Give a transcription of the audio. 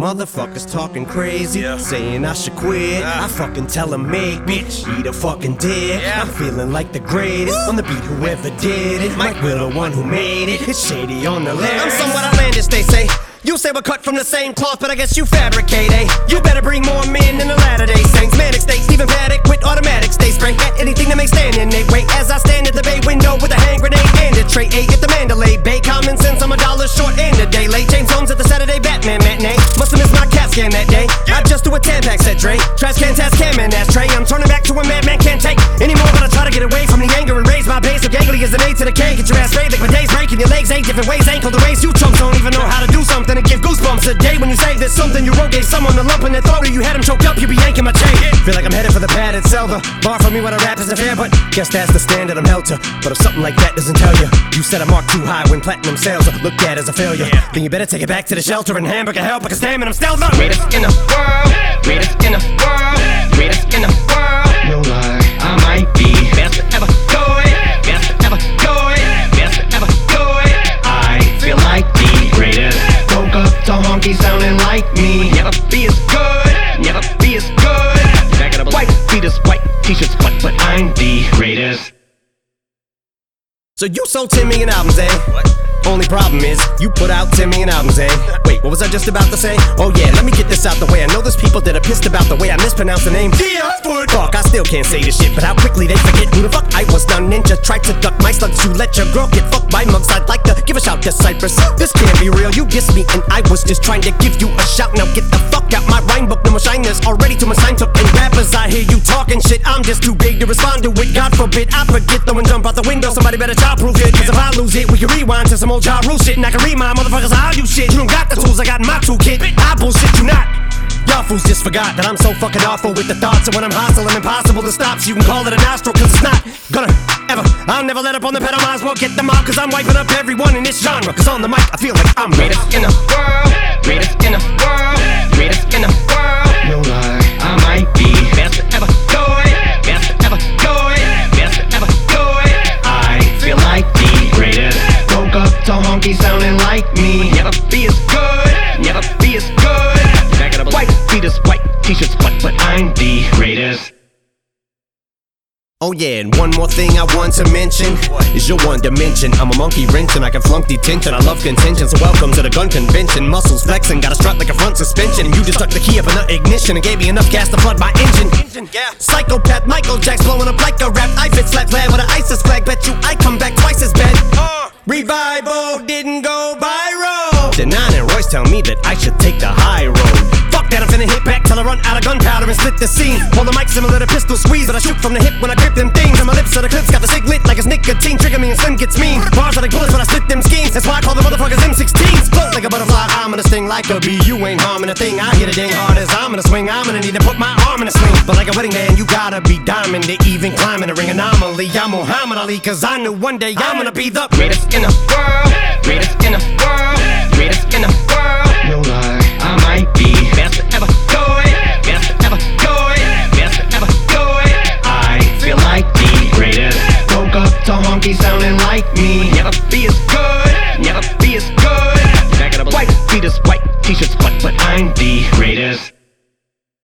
Motherfuckers talking crazy, saying I should quit. I fucking tell them make bitch, eat a fucking dick. I'm feeling like the greatest on the beat, whoever did it. Mike Will, the one who made it. It's shady on the lyrics. I'm somewhat outlandish, they say. You say we're cut from the same cloth, but I guess you fabricate, eh? You better bring more men than the latter day saints. Manic state, Stephen Paddock with automatics. They spray at anything that may stand in their way. As I stand at the bay window with a hand grenade and a tray, the that day. I just do a Tampax said Dre. Trash can, task cam, and ashtray. I'm turning back to a madman can't take anymore, but I try to get away from the anger and raise my base. So gangly as an A to the K. Get your ass laid like my days breaking your legs eight different ways. Ankle to raise. You you say there's something you wrote. Gave someone a lump in their throat or you had him choked up. You be yanking my chain. Feel like I'm headed for the padded cell. The bar for me when I rap isn't fair, but guess that's the standard I'm held to. But if something like that doesn't tell you, you set a mark too high when platinum sales are looked at as a failure. Then you better take it back to the shelter and hamburger help. I can stand and I'm still the Greatest in the world, greatest in the world, greatest in the world. No lie, I might be best to ever do it, best to ever do it, best to ever do it. I feel like the greatest. Woke up to honky sounding like me. Never be as good, never be as good. Back it up, white beaters, white t-shirts, but but I'm the greatest. So you sold 10 million albums, eh? Only problem is, you put out 10 million albums, eh? Wait, what was I just about to say? Oh yeah, let me get this out the way. I know there's people that are pissed about the way I mispronounce the name. Fuck, I still can't say this shit, but how quickly they forget who the fuck I was. Now ninja tried to duck my slugs. You let your girl get fucked by mugs. I'd like to give a shout to Cypress. This can't be real. You dissed me, and I was just trying to give you a shout. Now get the fuck out my rhyme book. Shiners already to my sign took. And rappers, I hear you talking shit. I'm just too big to respond to it. God forbid I forget though and jump out the window. Somebody better childproof it. Cause if I lose it, we can rewind to some old Ja Rule shit. And I can remind motherfuckers how you shit. You don't got the tools I got my toolkit. I bullshit you not. Y'all fools just forgot that I'm so fucking awful with the thoughts And when I'm hostile and impossible to stop So you can call it a nostril cause it's not gonna ever I'll never let up on the pedal, might as well get them out Cause I'm wiping up everyone in this genre Cause on the mic I feel like I'm Greatest in the world, greatest in the world, up to honky sounding like me. Never be as good, never be as good. Back it up, white beaters, white t-shirts, but but I'm the greatest. Oh yeah, and one more thing I want to mention is your one dimension. I'm a monkey wrench and I can flunk detention. I love contention, so welcome to the gun convention. Muscles flexing, got a strut like a front suspension. You just stuck the key up in the ignition and gave me enough gas to flood my engine. Psychopath Michael Jack's blowing up like a rap. I fit slap glad with an ISIS flag. Bet you I come back twice as bad. Uh. Revival didn't go Denaun and Royce tell me that I should take the high road. Fuck that, I'm finna hit back till I run out of gunpowder and split the scene. Hold the mic similar to pistol squeeze, but I shoot from the hip when I grip them things. And my lips are the clips, got the cig lit like it's nicotine. Trigger me and Slim gets mean. Bars are like bullets when I split them schemes. That's why I call the motherfuckers M16s. Float like a butterfly, I'm gonna sting like a bee. You ain't harming a thing. I hit a dang hard as I'm gonna swing. I'm gonna need to put my arm in a sling. But like a wedding band, you gotta be diamond to even climb in the ring anomaly. I'm Muhammad Ali, cause I knew one day I'm gonna be the Greatest in the world, honky sounding like me. Never be as good, never be as good. Back it up, white beaters, white t-shirts, the